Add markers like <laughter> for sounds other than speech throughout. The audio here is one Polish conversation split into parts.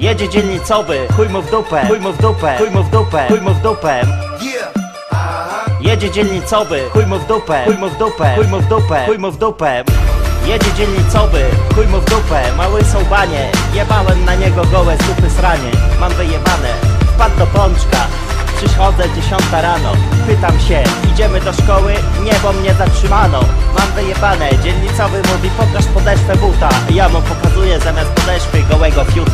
Jedzie dzielnicowy, chuj mu w dupę, chuj mu w dupę, chuj mu w dupę, chuj mu w dupę. Jedzie dzielnicowy, chuj mu w dupę, chuj mu w dupę, chuj mu w dupę, chuj mu w dupę. Jedzie dzielnicowy, chuj mu w dupę, mały są banie Jebałem na niego gołe z sranie Mam wyjebane, wpadł do pączka. Przychodzę dziesiąta rano, pytam się, idziemy do szkoły? Nie, bo mnie zatrzymano. Mam wyjebane, dzielnicowy mówi pokaż podeszwę buta. Ja mu pokazuję zamiast podeszwy gołego fiuta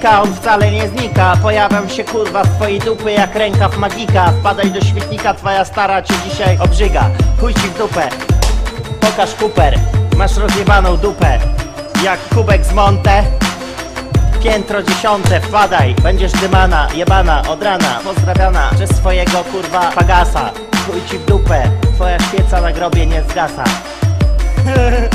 On wcale nie znika. Pojawiam się kurwa z twojej dupy jak rękaw magika. Wpadaj do świetnika, twoja stara cię dzisiaj obrzyga. Chuj ci w dupę, pokaż kuper. Masz rozjebaną dupę. Jak kubek z Monte. Piętro dziesiąte, wpadaj. Będziesz dymana, jebana, od rana. Pozdrawiana przez swojego kurwa pagasa. Chuj ci w dupę, twoja świeca na grobie nie zgasa <laughs>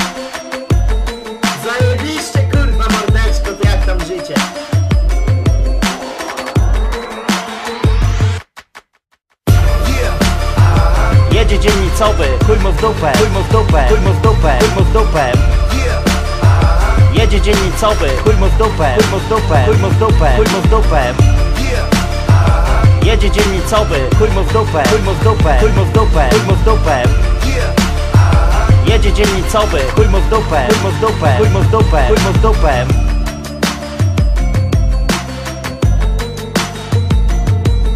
Jedzie dzielnicowy, chuj mu w dupę, chuj mu w dupę, chuj mu w dupę, chuj mu w dupę Jedzie dzielnicowy, chuj mu w dupę, chuj mu w dupę, chuj mu w dupę, chuj mu w dupę Jedzie dzielnicowy, chuj mu w dupę, chuj mu w dupę, chuj mu w dupę, chuj mu w dupę Jedzie dzielnicowy, chuj mu w dupę, chuj mu w dupę, chuj mu w dupę, chuj mu w dupę